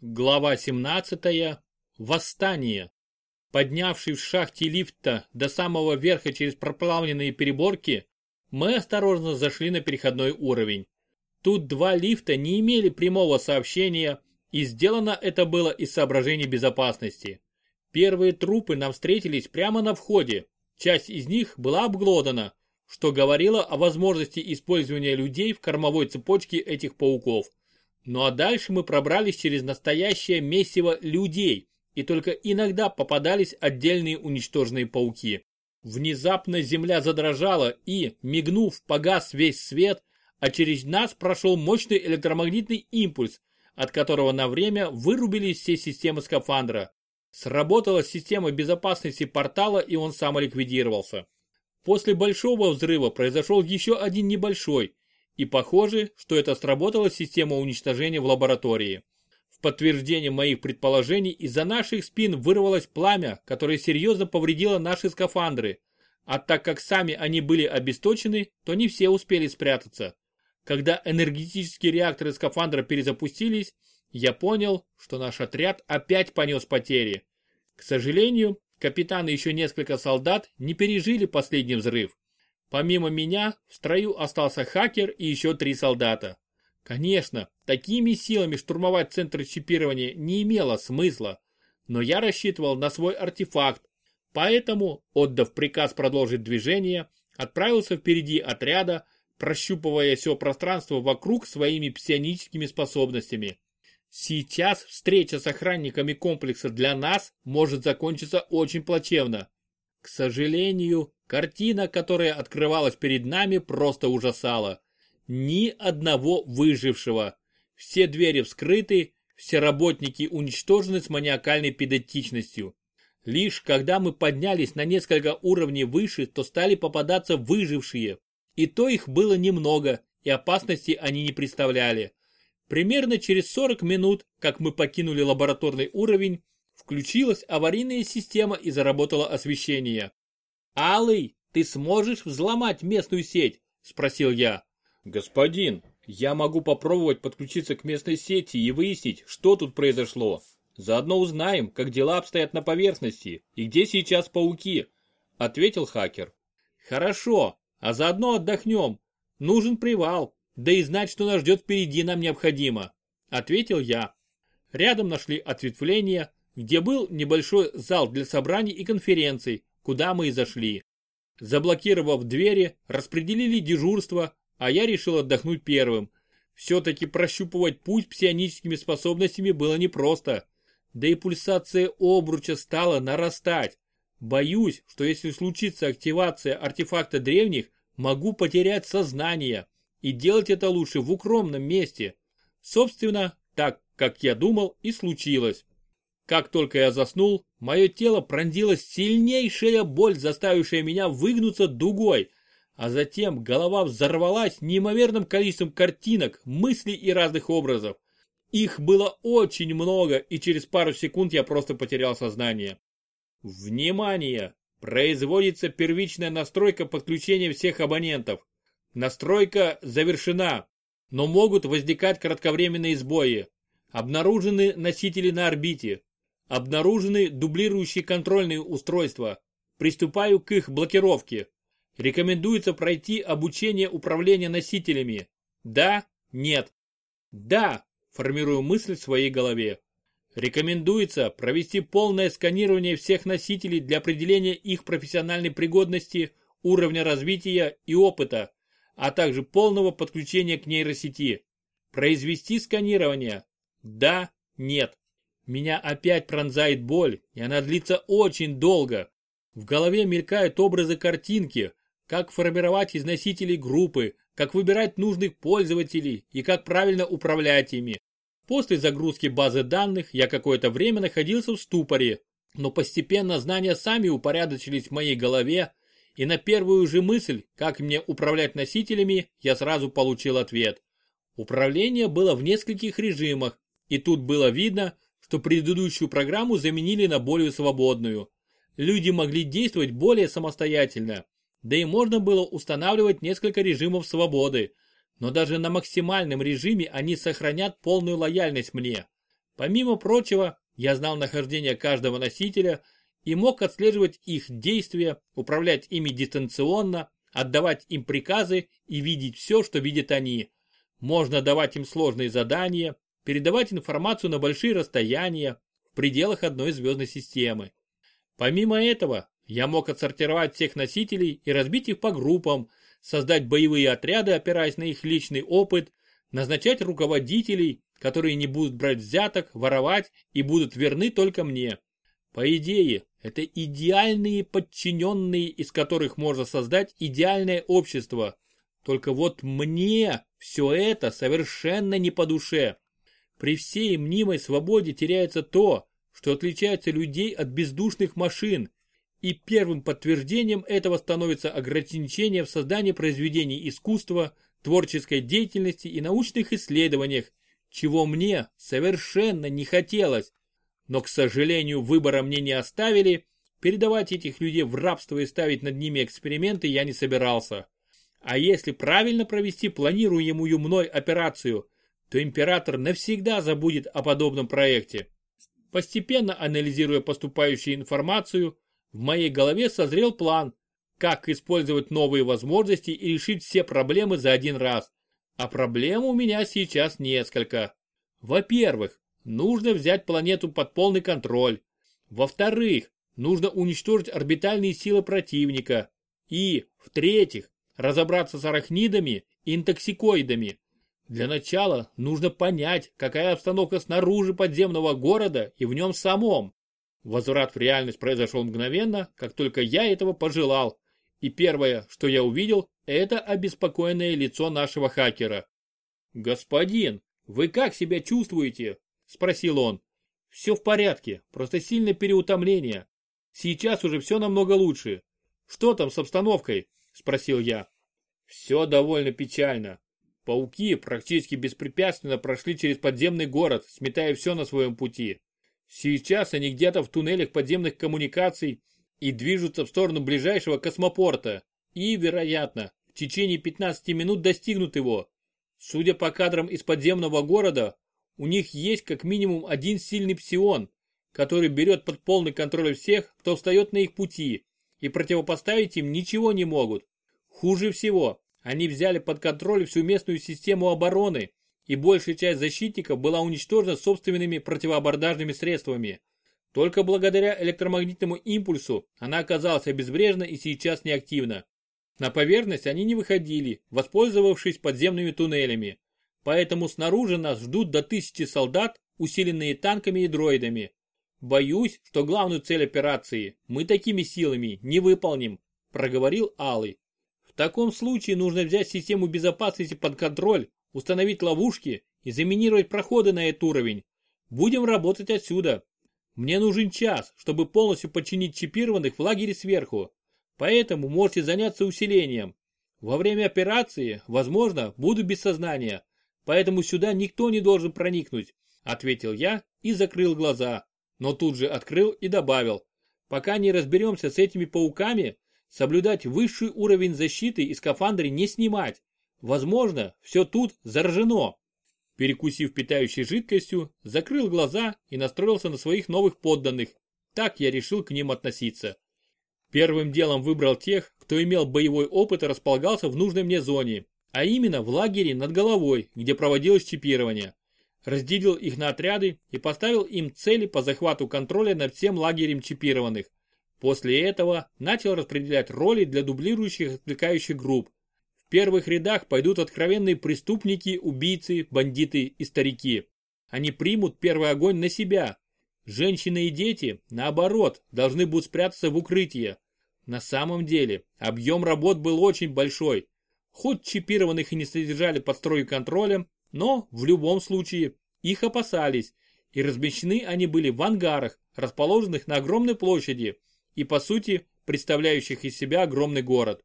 Глава 17. Восстание. Поднявшись в шахте лифта до самого верха через проплавленные переборки, мы осторожно зашли на переходной уровень. Тут два лифта не имели прямого сообщения, и сделано это было из соображений безопасности. Первые трупы нам встретились прямо на входе, часть из них была обглодана, что говорило о возможности использования людей в кормовой цепочке этих пауков. Ну а дальше мы пробрались через настоящее месиво людей, и только иногда попадались отдельные уничтоженные пауки. Внезапно земля задрожала и, мигнув, погас весь свет, а через нас прошел мощный электромагнитный импульс, от которого на время вырубились все системы скафандра. Сработала система безопасности портала и он самоликвидировался. После большого взрыва произошел еще один небольшой, и похоже, что это сработала система уничтожения в лаборатории. В подтверждение моих предположений из-за наших спин вырвалось пламя, которое серьезно повредило наши скафандры. А так как сами они были обесточены, то не все успели спрятаться. Когда энергетические реакторы скафандра перезапустились, я понял, что наш отряд опять понес потери. К сожалению, капитан и еще несколько солдат не пережили последний взрыв. Помимо меня, в строю остался хакер и еще три солдата. Конечно, такими силами штурмовать центр чипирования не имело смысла, но я рассчитывал на свой артефакт, поэтому, отдав приказ продолжить движение, отправился впереди отряда, прощупывая все пространство вокруг своими псионическими способностями. Сейчас встреча с охранниками комплекса для нас может закончиться очень плачевно. К сожалению, картина, которая открывалась перед нами, просто ужасала. Ни одного выжившего. Все двери вскрыты, все работники уничтожены с маниакальной педантичностью. Лишь когда мы поднялись на несколько уровней выше, то стали попадаться выжившие. И то их было немного, и опасности они не представляли. Примерно через 40 минут, как мы покинули лабораторный уровень, Включилась аварийная система и заработало освещение. «Алый, ты сможешь взломать местную сеть?» – спросил я. «Господин, я могу попробовать подключиться к местной сети и выяснить, что тут произошло. Заодно узнаем, как дела обстоят на поверхности и где сейчас пауки», – ответил хакер. «Хорошо, а заодно отдохнем. Нужен привал, да и знать, что нас ждет впереди нам необходимо», – ответил я. Рядом нашли ответвление, где был небольшой зал для собраний и конференций, куда мы и зашли. Заблокировав двери, распределили дежурство, а я решил отдохнуть первым. Все-таки прощупывать путь псионическими способностями было непросто. Да и пульсация обруча стала нарастать. Боюсь, что если случится активация артефакта древних, могу потерять сознание. И делать это лучше в укромном месте. Собственно, так, как я думал, и случилось. Как только я заснул, мое тело пронзилась сильнейшая боль, заставившая меня выгнуться дугой, а затем голова взорвалась неимоверным количеством картинок, мыслей и разных образов. Их было очень много, и через пару секунд я просто потерял сознание. Внимание! Производится первичная настройка подключения всех абонентов. Настройка завершена, но могут возникать кратковременные сбои. Обнаружены носители на орбите. Обнаружены дублирующие контрольные устройства. Приступаю к их блокировке. Рекомендуется пройти обучение управления носителями. Да, нет. Да, формирую мысль в своей голове. Рекомендуется провести полное сканирование всех носителей для определения их профессиональной пригодности, уровня развития и опыта, а также полного подключения к нейросети. Произвести сканирование. Да, нет. Меня опять пронзает боль, и она длится очень долго. В голове мелькают образы картинки, как формировать из носителей группы, как выбирать нужных пользователей и как правильно управлять ими. После загрузки базы данных я какое-то время находился в ступоре, но постепенно знания сами упорядочились в моей голове, и на первую же мысль, как мне управлять носителями, я сразу получил ответ. Управление было в нескольких режимах, и тут было видно, что предыдущую программу заменили на более свободную. Люди могли действовать более самостоятельно, да и можно было устанавливать несколько режимов свободы, но даже на максимальном режиме они сохранят полную лояльность мне. Помимо прочего, я знал нахождение каждого носителя и мог отслеживать их действия, управлять ими дистанционно, отдавать им приказы и видеть все, что видят они. Можно давать им сложные задания, передавать информацию на большие расстояния в пределах одной звездной системы. Помимо этого, я мог отсортировать всех носителей и разбить их по группам, создать боевые отряды, опираясь на их личный опыт, назначать руководителей, которые не будут брать взяток, воровать и будут верны только мне. По идее, это идеальные подчиненные, из которых можно создать идеальное общество. Только вот мне все это совершенно не по душе. При всей мнимой свободе теряется то, что отличается людей от бездушных машин, и первым подтверждением этого становится ограничение в создании произведений искусства, творческой деятельности и научных исследованиях, чего мне совершенно не хотелось. Но, к сожалению, выбора мне не оставили, передавать этих людей в рабство и ставить над ними эксперименты я не собирался. А если правильно провести планируемую мной операцию, то император навсегда забудет о подобном проекте. Постепенно анализируя поступающую информацию, в моей голове созрел план, как использовать новые возможности и решить все проблемы за один раз. А проблем у меня сейчас несколько. Во-первых, нужно взять планету под полный контроль. Во-вторых, нужно уничтожить орбитальные силы противника. И, в-третьих, разобраться с арахнидами и интоксикоидами. Для начала нужно понять, какая обстановка снаружи подземного города и в нем самом. Возврат в реальность произошел мгновенно, как только я этого пожелал. И первое, что я увидел, это обеспокоенное лицо нашего хакера. «Господин, вы как себя чувствуете?» – спросил он. «Все в порядке, просто сильное переутомление. Сейчас уже все намного лучше. Что там с обстановкой?» – спросил я. «Все довольно печально. Пауки практически беспрепятственно прошли через подземный город, сметая все на своем пути. Сейчас они где-то в туннелях подземных коммуникаций и движутся в сторону ближайшего космопорта. И, вероятно, в течение 15 минут достигнут его. Судя по кадрам из подземного города, у них есть как минимум один сильный псион, который берет под полный контроль всех, кто встает на их пути, и противопоставить им ничего не могут. Хуже всего, они взяли под контроль всю местную систему обороны, и большая часть защитников была уничтожена собственными противоабордажными средствами. Только благодаря электромагнитному импульсу она оказалась обезврежена и сейчас неактивна. На поверхность они не выходили, воспользовавшись подземными туннелями. Поэтому снаружи нас ждут до тысячи солдат, усиленные танками и дроидами. Боюсь, что главную цель операции мы такими силами не выполним, проговорил Алый. Таком случае нужно взять систему безопасности под контроль установить ловушки и заминировать проходы на этот уровень. Будем работать отсюда. Мне нужен час, чтобы полностью подчинить чипированных в лагере сверху. Поэтому можете заняться усилением. Во время операции, возможно, буду без сознания. Поэтому сюда никто не должен проникнуть, ответил я и закрыл глаза. Но тут же открыл и добавил. Пока не разберемся с этими пауками, соблюдать высший уровень защиты и скафандры не снимать. Возможно, все тут заражено. Перекусив питающей жидкостью, закрыл глаза и настроился на своих новых подданных. Так я решил к ним относиться. Первым делом выбрал тех, кто имел боевой опыт и располагался в нужной мне зоне, а именно в лагере над головой, где проводилось чипирование. Разделил их на отряды и поставил им цели по захвату контроля над всем лагерем чипированных. После этого начал распределять роли для дублирующих отвлекающих групп, в первых рядах пойдут откровенные преступники, убийцы, бандиты и старики. Они примут первый огонь на себя. Женщины и дети, наоборот, должны будут спрятаться в укрытие. На самом деле, объем работ был очень большой. Хоть чипированных и не содержали под строй контролем, но, в любом случае, их опасались, и размещены они были в ангарах, расположенных на огромной площади и, по сути, представляющих из себя огромный город.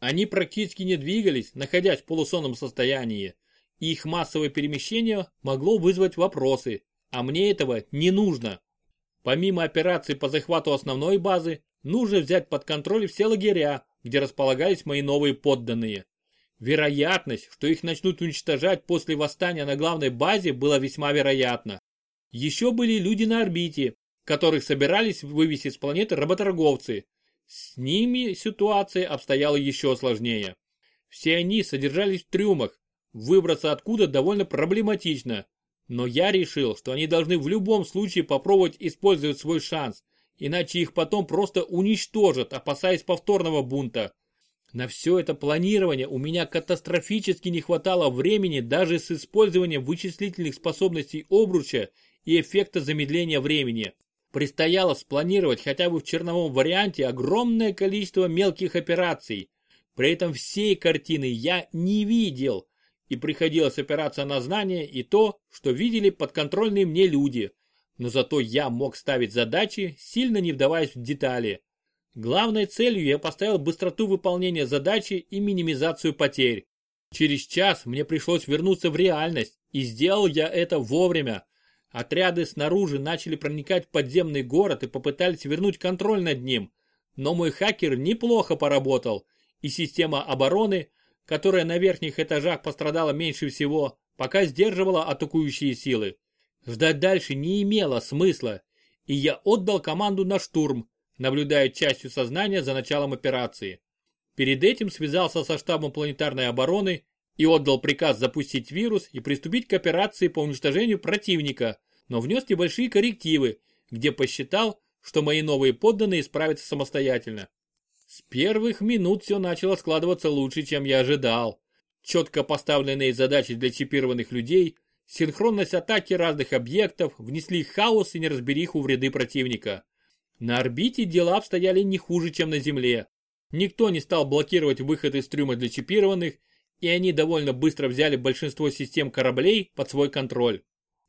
Они практически не двигались, находясь в полусонном состоянии. И их массовое перемещение могло вызвать вопросы, а мне этого не нужно. Помимо операции по захвату основной базы, нужно взять под контроль все лагеря, где располагались мои новые подданные. Вероятность, что их начнут уничтожать после восстания на главной базе, была весьма вероятна. Еще были люди на орбите, которых собирались вывести с планеты работорговцы. С ними ситуация обстояла еще сложнее. Все они содержались в трюмах, выбраться откуда довольно проблематично. Но я решил, что они должны в любом случае попробовать использовать свой шанс, иначе их потом просто уничтожат, опасаясь повторного бунта. На все это планирование у меня катастрофически не хватало времени даже с использованием вычислительных способностей обруча и эффекта замедления времени. Предстояло спланировать хотя бы в черновом варианте огромное количество мелких операций. При этом всей картины я не видел, и приходилось опираться на знания и то, что видели подконтрольные мне люди. Но зато я мог ставить задачи, сильно не вдаваясь в детали. Главной целью я поставил быстроту выполнения задачи и минимизацию потерь. Через час мне пришлось вернуться в реальность, и сделал я это вовремя. Отряды снаружи начали проникать в подземный город и попытались вернуть контроль над ним. Но мой хакер неплохо поработал, и система обороны, которая на верхних этажах пострадала меньше всего, пока сдерживала атакующие силы. Ждать дальше не имело смысла, и я отдал команду на штурм, наблюдая частью сознания за началом операции. Перед этим связался со штабом планетарной обороны и отдал приказ запустить вирус и приступить к операции по уничтожению противника, но внес небольшие коррективы, где посчитал, что мои новые подданные справятся самостоятельно. С первых минут все начало складываться лучше, чем я ожидал. Четко поставленные задачи для чипированных людей, синхронность атаки разных объектов внесли хаос и неразбериху в ряды противника. На орбите дела обстояли не хуже, чем на Земле. Никто не стал блокировать выход из трюма для чипированных, и они довольно быстро взяли большинство систем кораблей под свой контроль.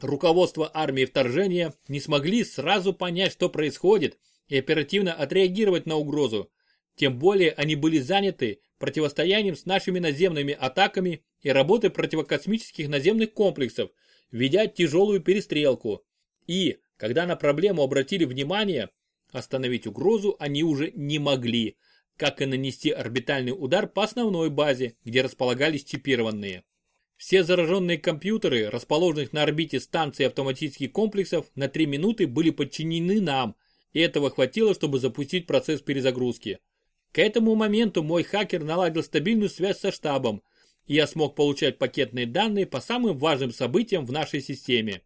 Руководство армии вторжения не смогли сразу понять, что происходит, и оперативно отреагировать на угрозу. Тем более они были заняты противостоянием с нашими наземными атаками и работой противокосмических наземных комплексов, ведя тяжелую перестрелку. И, когда на проблему обратили внимание, остановить угрозу они уже не могли, как и нанести орбитальный удар по основной базе, где располагались чипированные. Все зараженные компьютеры, расположенных на орбите станции автоматических комплексов, на 3 минуты были подчинены нам, и этого хватило, чтобы запустить процесс перезагрузки. К этому моменту мой хакер наладил стабильную связь со штабом, и я смог получать пакетные данные по самым важным событиям в нашей системе.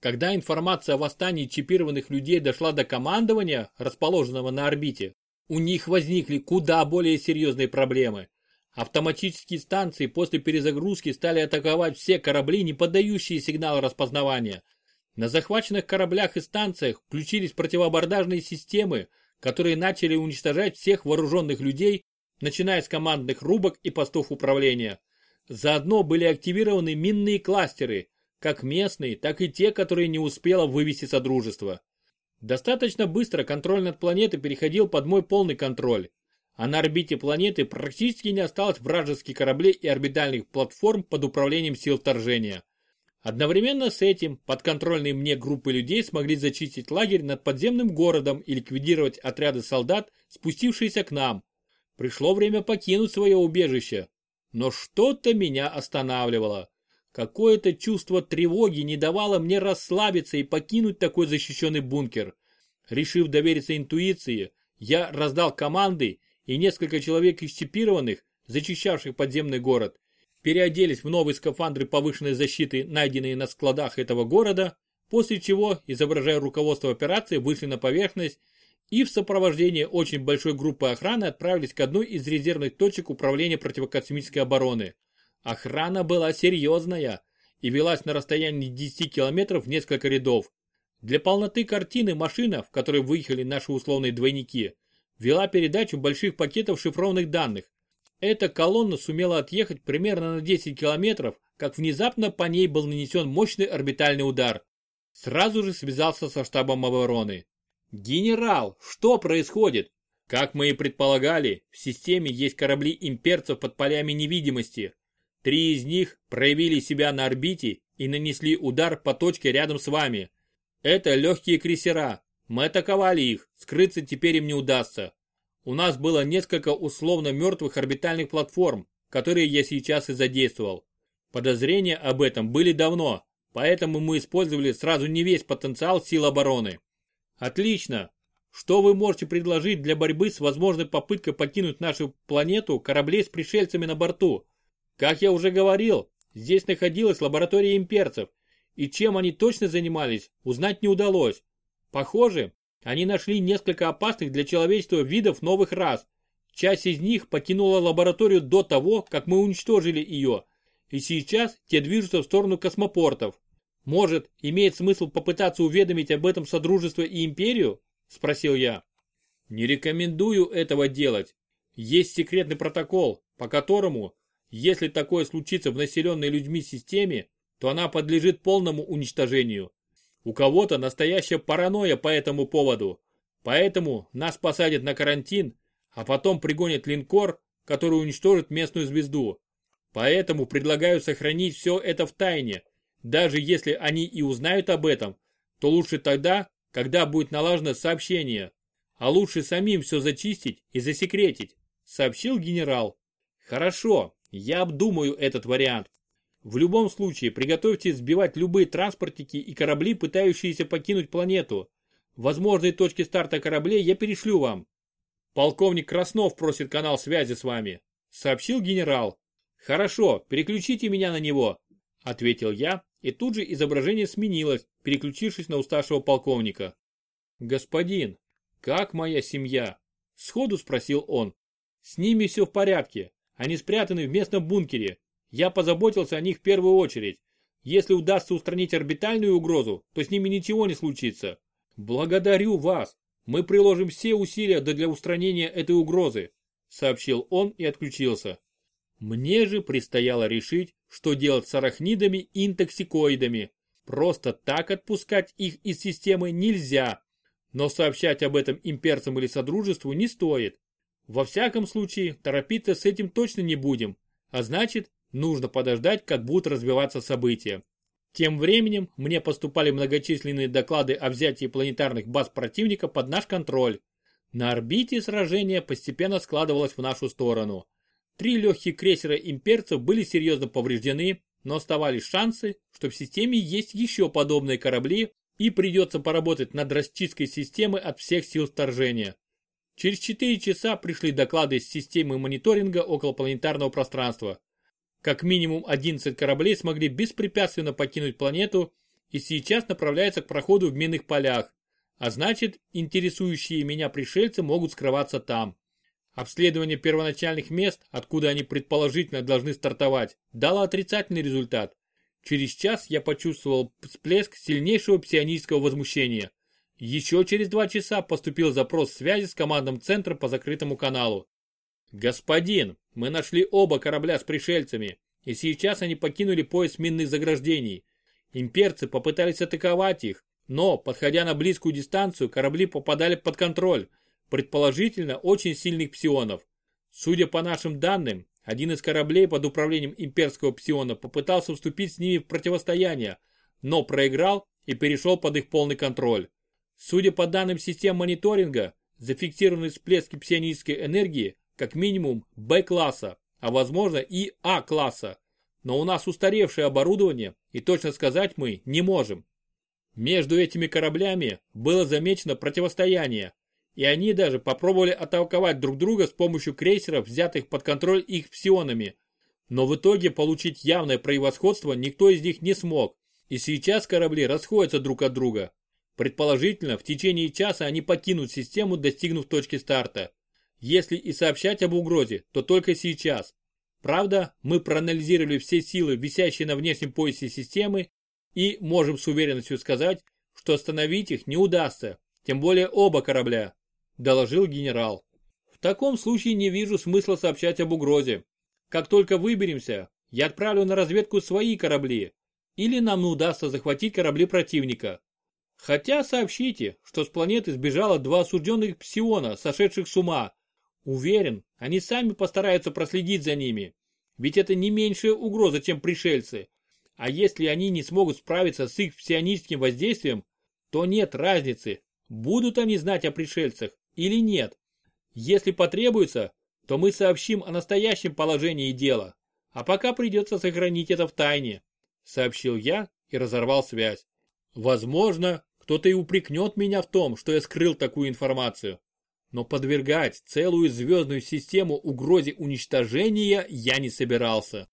Когда информация о восстании чипированных людей дошла до командования, расположенного на орбите, у них возникли куда более серьезные проблемы. Автоматические станции после перезагрузки стали атаковать все корабли, не поддающие сигнал распознавания. На захваченных кораблях и станциях включились противобордажные системы, которые начали уничтожать всех вооруженных людей, начиная с командных рубок и постов управления. Заодно были активированы минные кластеры, как местные, так и те, которые не успело вывести Содружество. Достаточно быстро контроль над планетой переходил под мой полный контроль а на орбите планеты практически не осталось вражеских кораблей и орбитальных платформ под управлением сил вторжения. Одновременно с этим подконтрольные мне группы людей смогли зачистить лагерь над подземным городом и ликвидировать отряды солдат, спустившиеся к нам. Пришло время покинуть свое убежище. Но что-то меня останавливало. Какое-то чувство тревоги не давало мне расслабиться и покинуть такой защищенный бункер. Решив довериться интуиции, я раздал команды и несколько человек из чипированных, зачищавших подземный город, переоделись в новые скафандры повышенной защиты, найденные на складах этого города, после чего, изображая руководство операции, вышли на поверхность и в сопровождении очень большой группы охраны отправились к одной из резервных точек управления противокосмической обороны. Охрана была серьезная и велась на расстоянии 10 километров в несколько рядов. Для полноты картины машина, в которой выехали наши условные двойники, вела передачу больших пакетов шифрованных данных. Эта колонна сумела отъехать примерно на 10 километров, как внезапно по ней был нанесен мощный орбитальный удар. Сразу же связался со штабом обороны. «Генерал, что происходит?» Как мы и предполагали, в системе есть корабли имперцев под полями невидимости. Три из них проявили себя на орбите и нанесли удар по точке рядом с вами. Это легкие крейсера, мы атаковали их, скрыться теперь им не удастся. У нас было несколько условно мертвых орбитальных платформ, которые я сейчас и задействовал. Подозрения об этом были давно, поэтому мы использовали сразу не весь потенциал сил обороны. Отлично. Что вы можете предложить для борьбы с возможной попыткой покинуть нашу планету кораблей с пришельцами на борту? Как я уже говорил, здесь находилась лаборатория имперцев, и чем они точно занимались, узнать не удалось. Похоже, они нашли несколько опасных для человечества видов новых рас. Часть из них покинула лабораторию до того, как мы уничтожили ее, и сейчас те движутся в сторону космопортов. Может, имеет смысл попытаться уведомить об этом Содружество и Империю? Спросил я. Не рекомендую этого делать. Есть секретный протокол, по которому, если такое случится в населенной людьми системе, то она подлежит полному уничтожению. У кого-то настоящая паранойя по этому поводу. Поэтому нас посадят на карантин, а потом пригонят линкор, который уничтожит местную звезду. Поэтому предлагаю сохранить все это в тайне. Даже если они и узнают об этом, то лучше тогда, когда будет налажено сообщение. А лучше самим все зачистить и засекретить, сообщил генерал. Хорошо, я обдумаю этот вариант. В любом случае, приготовьтесь сбивать любые транспортники и корабли, пытающиеся покинуть планету. Возможные точки старта кораблей я перешлю вам. Полковник Краснов просит канал связи с вами, сообщил генерал. Хорошо, переключите меня на него, ответил я, и тут же изображение сменилось, переключившись на уставшего полковника. Господин, как моя семья? Сходу спросил он. С ними все в порядке, они спрятаны в местном бункере, я позаботился о них в первую очередь. Если удастся устранить орбитальную угрозу, то с ними ничего не случится. Благодарю вас. Мы приложим все усилия для устранения этой угрозы, сообщил он и отключился. Мне же предстояло решить, что делать с арахнидами и интоксикоидами. Просто так отпускать их из системы нельзя. Но сообщать об этом имперцам или Содружеству не стоит. Во всяком случае, торопиться с этим точно не будем. А значит, Нужно подождать, как будут развиваться события. Тем временем мне поступали многочисленные доклады о взятии планетарных баз противника под наш контроль. На орбите сражение постепенно складывалось в нашу сторону. Три легких крейсера имперцев были серьезно повреждены, но оставались шансы, что в системе есть еще подобные корабли и придется поработать над расчисткой системы от всех сил вторжения. Через 4 часа пришли доклады из системы мониторинга околопланетарного пространства. Как минимум 11 кораблей смогли беспрепятственно покинуть планету и сейчас направляются к проходу в минных полях, а значит, интересующие меня пришельцы могут скрываться там. Обследование первоначальных мест, откуда они предположительно должны стартовать, дало отрицательный результат. Через час я почувствовал всплеск сильнейшего псионического возмущения. Еще через два часа поступил запрос связи с командным центром по закрытому каналу. «Господин, мы нашли оба корабля с пришельцами, и сейчас они покинули пояс минных заграждений. Имперцы попытались атаковать их, но, подходя на близкую дистанцию, корабли попадали под контроль, предположительно очень сильных псионов. Судя по нашим данным, один из кораблей под управлением имперского псиона попытался вступить с ними в противостояние, но проиграл и перешел под их полный контроль. Судя по данным систем мониторинга, зафиксированные всплески псионической энергии как минимум Б-класса, а возможно и А-класса. Но у нас устаревшее оборудование и точно сказать мы не можем. Между этими кораблями было замечено противостояние, и они даже попробовали атаковать друг друга с помощью крейсеров, взятых под контроль их псионами. Но в итоге получить явное превосходство никто из них не смог, и сейчас корабли расходятся друг от друга. Предположительно, в течение часа они покинут систему, достигнув точки старта. Если и сообщать об угрозе, то только сейчас. Правда, мы проанализировали все силы, висящие на внешнем поясе системы, и можем с уверенностью сказать, что остановить их не удастся, тем более оба корабля, доложил генерал. В таком случае не вижу смысла сообщать об угрозе. Как только выберемся, я отправлю на разведку свои корабли, или нам удастся захватить корабли противника. Хотя сообщите, что с планеты сбежало два осужденных псиона, сошедших с ума, Уверен, они сами постараются проследить за ними. Ведь это не меньшая угроза, чем пришельцы. А если они не смогут справиться с их псионистским воздействием, то нет разницы, будут они знать о пришельцах или нет. Если потребуется, то мы сообщим о настоящем положении дела. А пока придется сохранить это в тайне, сообщил я и разорвал связь. Возможно, кто-то и упрекнет меня в том, что я скрыл такую информацию. Но подвергать целую звездную систему угрозе уничтожения я не собирался.